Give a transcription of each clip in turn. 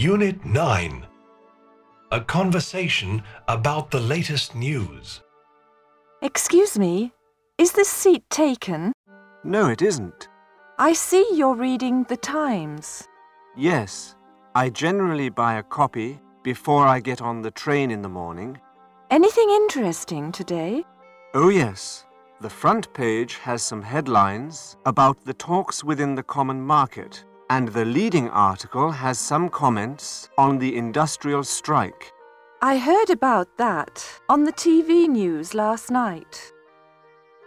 Unit 9 A conversation about the latest news. Excuse me, is this seat taken? No, it isn't. I see you're reading the Times. Yes, I generally buy a copy before I get on the train in the morning. Anything interesting today? Oh, yes. The front page has some headlines about the talks within the common market, and the leading article has some comments on the industrial strike. I heard about that on the TV news last night.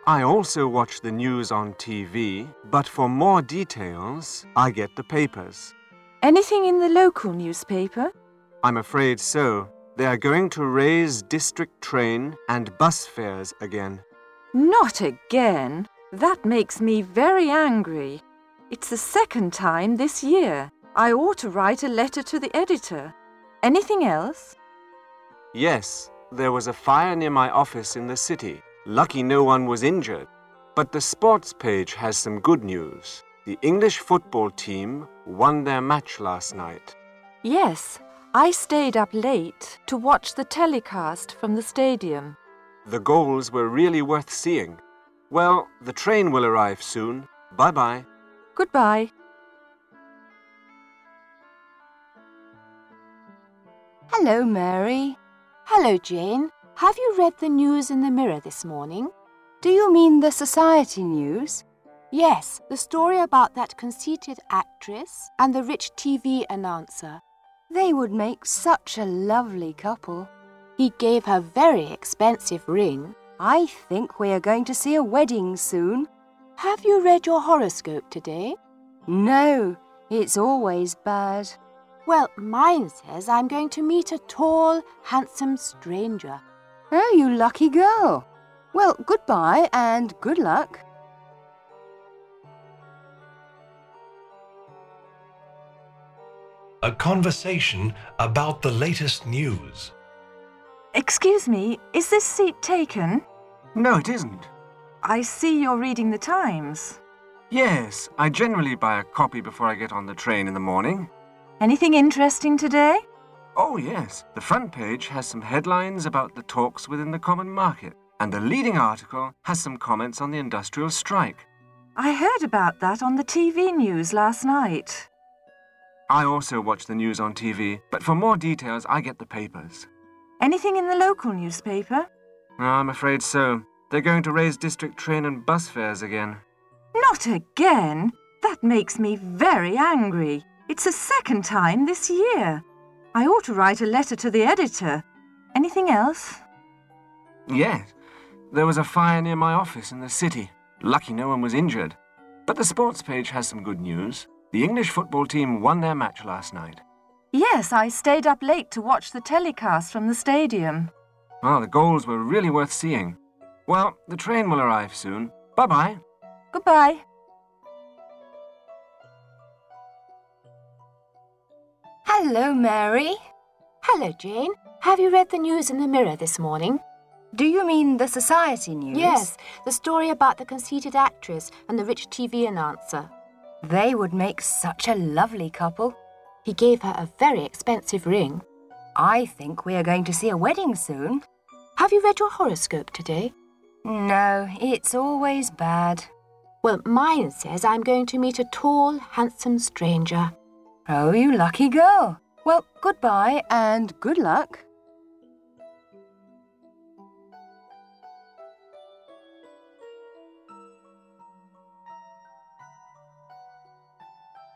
I also watch the news on TV, but for more details, I get the papers. Anything in the local newspaper? I'm afraid so. They are going to raise district train and bus fares again. Not again. That makes me very angry. It's the second time this year. I ought to write a letter to the editor. Anything else? Yes, there was a fire near my office in the city. Lucky no one was injured. But the sports page has some good news. The English football team won their match last night. Yes, I stayed up late to watch the telecast from the stadium. The goals were really worth seeing. Well, the train will arrive soon. Bye bye. Goodbye. Hello, Mary. Hello, Jane. Have you read the news in the Mirror this morning? Do you mean the society news? Yes, the story about that conceited actress and the rich TV announcer. They would make such a lovely couple. He gave her very expensive ring. I think we are going to see a wedding soon. Have you read your horoscope today? No, it's always bad. Well, mine says I'm going to meet a tall, handsome stranger. Oh, you lucky girl. Well, goodbye and good luck. A conversation about the latest news. Excuse me, is this seat taken? No, it isn't. I see you're reading the Times. Yes, I generally buy a copy before I get on the train in the morning. Anything interesting today? Oh, yes. The front page has some headlines about the talks within the common market, and the leading article has some comments on the industrial strike. I heard about that on the TV news last night. I also watch the news on TV, but for more details, I get the papers. Anything in the local newspaper? I'm afraid so. They're going to raise district train and bus fares again. Not again. That makes me very angry. It's the second time this year. I ought to write a letter to the editor. Anything else? Yes. There was a fire near my office in the city. Lucky no one was injured. But the sports page has some good news. The English football team won their match last night. Yes, I stayed up late to watch the telecast from the stadium. Well, the goals were really worth seeing. Well, the train will arrive soon. Bye-bye. Goodbye. Hello, Mary. Hello, Jane. Have you read the news in the Mirror this morning? Do you mean the society news? Yes, the story about the conceited actress and the rich TV announcer. They would make such a lovely couple. He gave her a very expensive ring. I think we are going to see a wedding soon. Have you read your horoscope today? No, it's always bad. Well, mine says I'm going to meet a tall, handsome stranger. Oh, you lucky girl. Well, goodbye and good luck.